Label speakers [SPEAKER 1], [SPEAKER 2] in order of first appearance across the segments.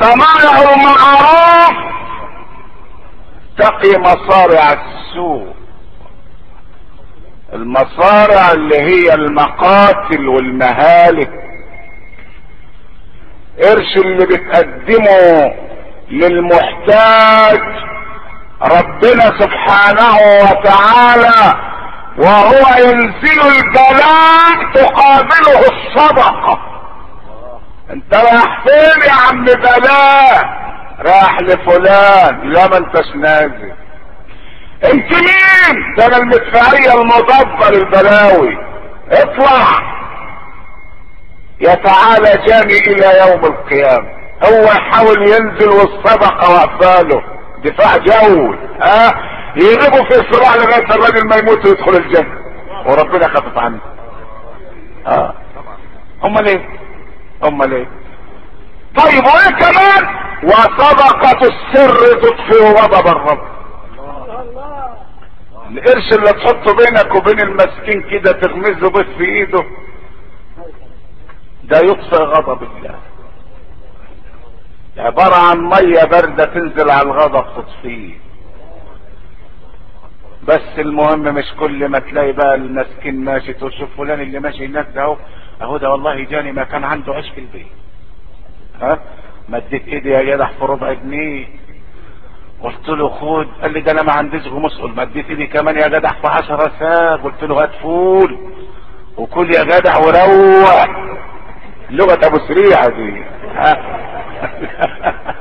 [SPEAKER 1] صنائع المعروف تقي مصارع السوء. المصارع اللي هي المقاتل والمهالك. قرش اللي بتقدمه للمحتاج ربنا سبحانه وتعالى وهو ينزل البلاء تقابله الصدقة. انت رايح فين يا عم بلاء رايح لفلان. لا ما انتش نازل. انت مين؟ ده أنا المدفعية المضادة للبلاوي. اطلع. يتعالى جاني إلى يوم القيامة. هو يحاول ينزل والصدقة واقفاله. دفاع جوي ها؟ يغيبوا في الصراع لغاية الراجل ما يموت ويدخل الجنة. وربنا خفف عنه. آه. امال إيه امال إيه طيب وإيه كمان؟ وصدقة السر تطفئ غضب الرب. القرش اللي تحطه بينك وبين المسكين كده تغمزه بيت في إيده ده يطفئ غضب الله. عبارة عن مية باردة تنزل على الغضب تطفيه. بس المهم مش كل ما تلاقي بقى المسكين ماشي تقول شوف فلان اللي ماشي هناك ده أهو ده والله جاني ما كان عنده عيش في البيت. ها؟ مديت إيدي يا جدع في ربع جنيه. قلت له خد. قال لي ده أنا ما عنديش غموس. قلت مديت إيدي كمان يا جدع في 10 ساعة قلت له هات فول. وكل يا جدع وروق. لغة أبو سريعة دي. ها؟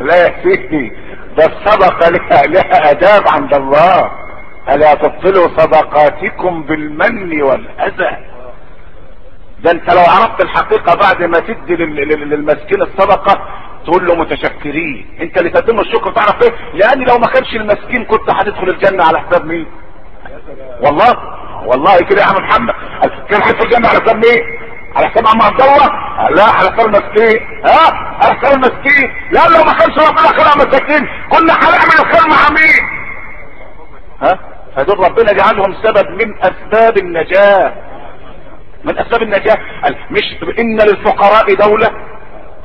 [SPEAKER 1] لا يا سيدي ده الصدقة لها, لها آداب عند الله. ألا تبطلوا صدقاتكم بالمن والأذى؟ ده انت لو عرفت الحقيقة بعد ما تدي للمسكين الصدقة تقول له متشكرين. انت اللي تقدم الشكر تعرف إيه؟ لأن لو ما كانش المسكين كنت هتدخل الجنة على حساب مين؟ والله والله كده يا عم محمد. كان هيدخل الجنة على حساب مين؟ على حساب عم عبد الله؟ لا على حساب المسكين. ها؟ على حساب المسكين. لا لو ما كانش ربنا خلق مساكين كنا هنعمل الخير مع مين؟ ها؟ فدول ربنا جعلهم سبب من أسباب النجاة. من أسباب النجاة؟ قال مش إن للفقراء دولة.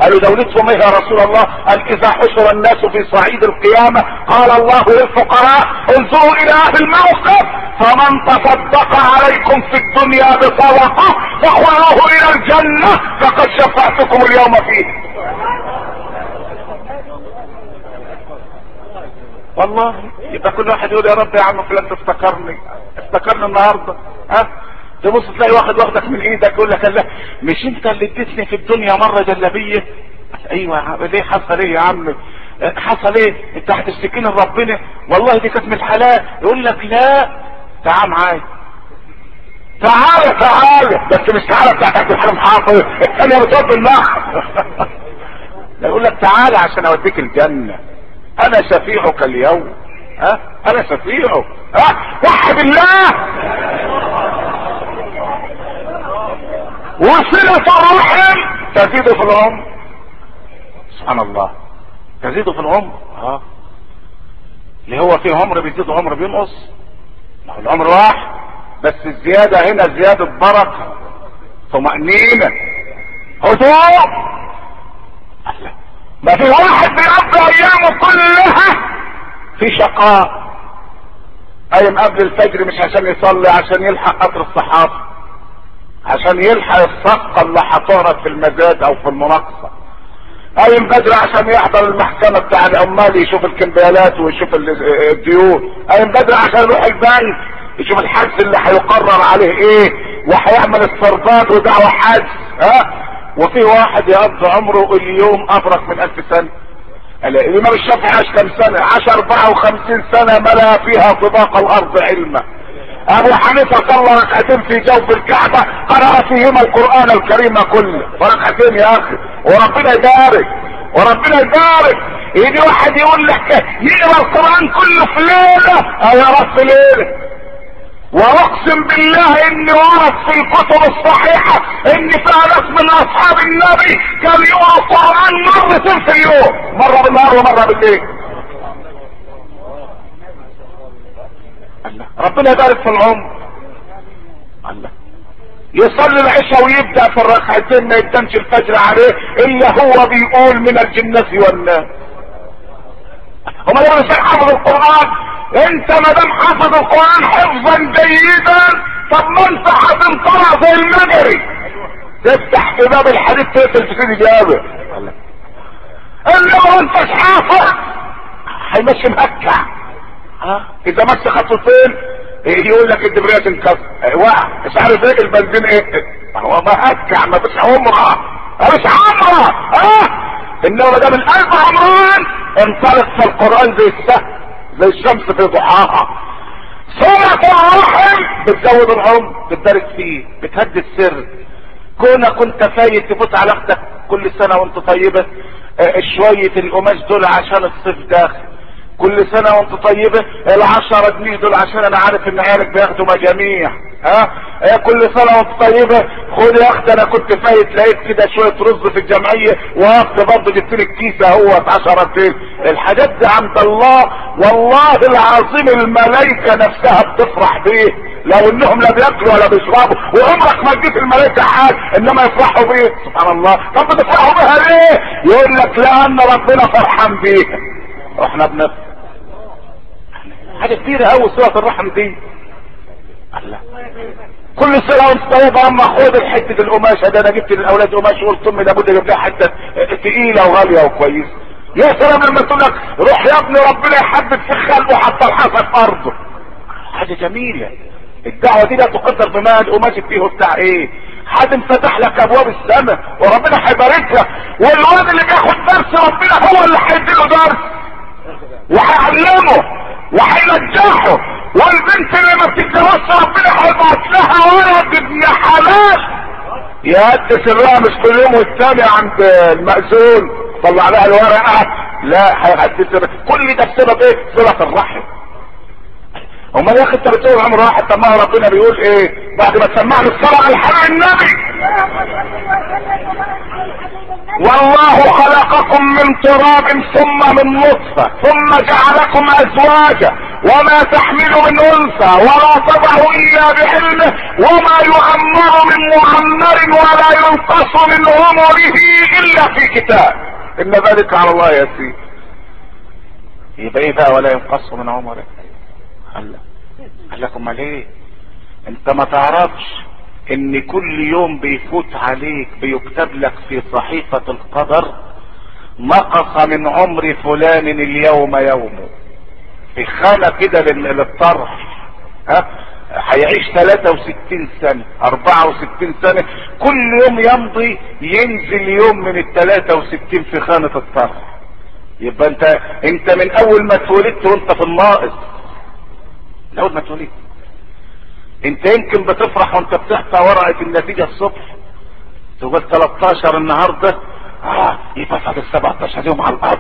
[SPEAKER 1] قالوا دولتهم إيه يا رسول الله؟ قال إذا حشر الناس في صعيد القيامة قال الله للفقراء انظروا إلى أهل الموقف. فمن تصدق عليكم في الدنيا بصدقة فخذوه إلى الجنة. فقد شفعتكم اليوم فيه. والله يبقى كل واحد يقول يا رب يا عم فلان تفتكرني افتكرني النهارده. ها؟ تبص تلاقي واحد واخدك من إيدك يقول لك لا مش انت اللي اديتني في الدنيا مرة جلابيه أيوه ليه حصل إيه يا عم؟ حصل إيه؟ انت هتشتكيني لربنا؟ والله دي كانت من الحلال. يقول لك لا. تعال معايا. تعالى تعالى بس مش تعالى بتاعت عبد الحليم حافظ الثانية بتوب النحر يقول لك تعالى عشان اوديك الجنة. أنا شفيعك اليوم. ها؟ أنا شفيعك. ها؟ وحد الله. وصلة الرحم تزيد في العمر. سبحان الله. تزيد في العمر. آه. اللي هو فيه عمر بيزيد عمر بينقص. العمر واحد. بس الزيادة هنا زيادة بركة. طمأنينة. هدوء. ما في واحد بيقضي أيامه كلها في شقاء. قايم قبل الفجر مش عشان يصلي عشان يلحق قطر الصحابه عشان يلحق الصفقة اللي هتعرض في المزاد أو في المناقصة. قايم بدري عشان يحضر المحكمة بتاع العمال يشوف الكمبيالات ويشوف الديون قايم بدري عشان يروح البنك يشوف الحجز اللي هيقرر عليه إيه وهيعمل السربات ودعوة حجز. ها؟ وفي واحد يقضي عمره اليوم أبرك من ألف سنة. الإمام الشافعي عاش كم سنة؟ عاش 54 سنة ملا فيها طباق الأرض علما. أبو حنيفة صلى ركعتين في جوف الكعبة قرأ فيهما القرآن الكريم كله. وركعتين يا أخي. وربنا يبارك. وربنا يبارك. يجي واحد يقول لك يقرأ القرآن كله في ليلة. أو يا رب في ليلة. وأقسم بالله ان ورد في الكتب الصحيحة ان فيها من أصحاب النبي. كان يقرأ القرآن مرتين في اليوم. مرة بالنهار ومرة بالليل. الله. ربنا يبارك في العمر. الله. يصلي العشاء ويبدأ في الركعتين ما يدنش الفجر عليه إلا هو بيقول من الجنة والناس. هما ده مش حافظ القرآن أنت ما دام حافظ القرآن حفظا جيدا طب ما انت هتنطلع زي المجري تفتح في باب الحديد تقفل في سيدي جابر انما انت حافظ هيمشي مهكع ها؟ إذا مشي خطوتين يقول لك الدبريات انكسر وقع مش عارف إيه البنزين إيه؟ هو مهكع ما فيش عمرة. مش عمرة. آه انما ما دام القلب عمران انطلق في القرآن زي السهم زي الشمس في ضحاها. سورة الرحم بتزود العمر بتبارك فيه بتهدي السر كونك كنت فايت تفوت على أختك كل سنة وأنت طيبة آه شوية القماش دول عشان الصيف داخل. كل سنة وانت طيبة العشرة جنيه دول عشان أنا عارف إن عيالك بياخدوا مجاميع. ها؟ آه كل سنة وانت طيبة. خد يا أختي أنا كنت فايت لقيت كده شوية رز في الجمعية وقفت برضه جبت لك كيسة اهوت عشرتين الحاجات دي عند الله والله العظيم الملايكة نفسها بتفرح بيه. لو إنهم لا بياكلوا ولا بيشربوا وعمرك ما تجيب الملائكة حاجة إنما يفرحوا بيه. سبحان الله. طب بتفرحوا بيها ليه؟ يقول لك لأن ربنا فرحان بيها وإحنا بنفرح. حاجة كبيره قوي سورة الرحم دي. الله. كل سنه وأنت طيب أما خد الحتة القماشة ده أنا جبت للأولاد قماش امي لابد أجيب لها حتة تقيلة وغالية وكويسه يا سلام لما تقول لك روح يا ابني ربنا يحبب في خلقه حتى الحصى في أرضه. حاجة جميلة. الدعوة دي لا تقدر بمال وماشي فيه بتاع إيه. حد انفتح لك أبواب السماء وربنا هيبارك لك. والواد اللي بياخد درس ربنا هو اللي هيديله درس. وهيعلمه. وهينجحه والبنت اللي ما بتتجوزش ربنا هيبعت لها ولد ابن حلال. يقدس سرها مش كل يوم والتاني عند المأذون. طلع لها الورقة لا هيقدس كل ده بسبب إيه؟ صلة الرحم. امال يا أخي انت بتقول عمر واحد طب ما ربنا بيقول إيه؟ بعد ما تسمعني الصلاة على النبي. والله خلقكم من تراب ثم من نطفة ثم جعلكم أزواجا وما تحمل من أنثى ولا تضع إلا بعلمه وما يعمر من معمر ولا ينقص من عمره إلا في كتاب. إن ذلك على الله يسير. يبقى إيه بقى ولا ينقص من عمره. قال قال لك امال إيه أنت ما تعرفش. إن كل يوم بيفوت عليك بيكتب لك في صحيفة القدر نقص من عمر فلان اليوم يومه في خانة كده للطرح ها؟ هيعيش 63 سنة 64 سنة كل يوم يمضي ينزل يوم من ال 63 في خانة الطرح. يبقى انت انت من أول ما اتولدت وانت في الناقص. من أول ما اتولدت. انت يمكن بتفرح وانت بتحصى ورقة النتيجة الصبح. تقول 13 النهاردة. آه يبقى فاضل 17 يوم على الأرض.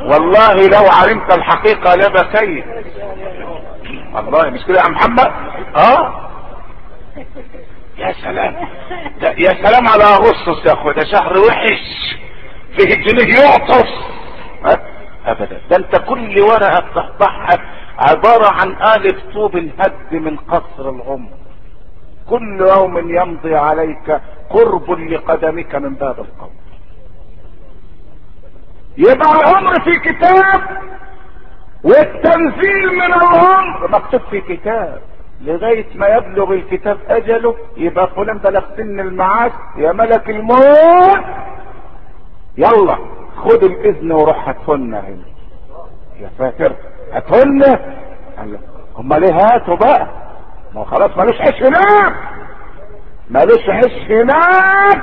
[SPEAKER 1] والله لو علمت الحقيقة لبكيت والله مش كده يا محمد؟ آه. يا سلام. ده يا سلام على أغسطس يا أخويا ده شهر وحش. فيه الجنيه يعطس. ابدا. ده أنت كل ورقة بتطبعها عبارة عن آلف طوب هد من قصر العمر. كل يوم يمضي عليك قرب لقدمك من باب القبر. يبقى العمر في كتاب والتنزيل من العمر مكتوب في كتاب. لغاية ما يبلغ الكتاب أجله يبقى فلان بلغ سن المعاش يا ملك الموت. يلا خد الإذن وروح هاتهن هنا. يا فاكر هاتهن قال له ليه هاتوا بقى؟ ما هو خلاص ملوش عيش هناك ملوش عيش هناك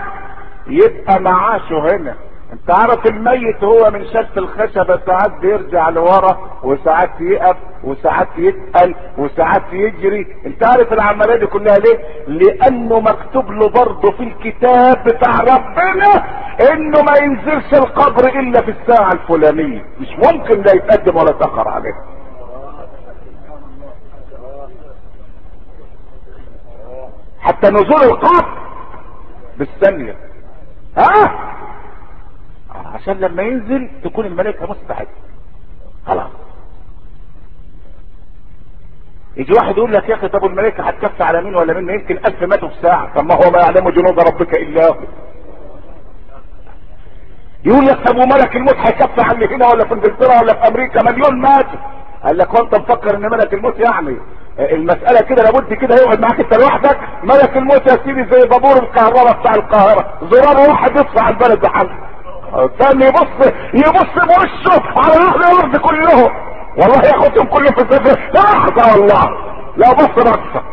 [SPEAKER 1] يبقى معاشه هنا. أنت عارف الميت هو من شكل الخشبة ساعات بيرجع لورا وساعات يقف وساعات يتقل وساعات يجري. أنت عارف العملية دي كلها ليه؟ لأنه مكتوب له برضه في الكتاب بتاع ربنا إنه ما ينزلش القبر إلا في الساعة الفلانية. مش ممكن لا يتقدم ولا يتأخر عليه. حتى نزول القبر بالثانية. ها؟ عشان لما ينزل تكون الملائكة مستعدة خلاص. يجي واحد يقول لك يا أخي طب الملائكة هتكفي على مين ولا مين؟ يمكن ألف ماتوا في ساعة. طب ما هو ما يعلم جنود ربك إلا هو. يقول لك طب وملك الموت هيكفي على اللي هنا ولا في إنجلترا ولا في أمريكا مليون ماتوا قال لك وأنت مفكر إن ملك الموت يعني المسألة كده لابد كده يقعد معاك أنت لوحدك. ملك الموت يا سيدي زي بابور الكهرباء بتاع القاهرة. زرار واحد يطفع البلد بحاله الثاني يبص يبص بوشه على أهل الأرض كلهم والله ياخدهم كلهم في السفر لحظة والله لا بص بصة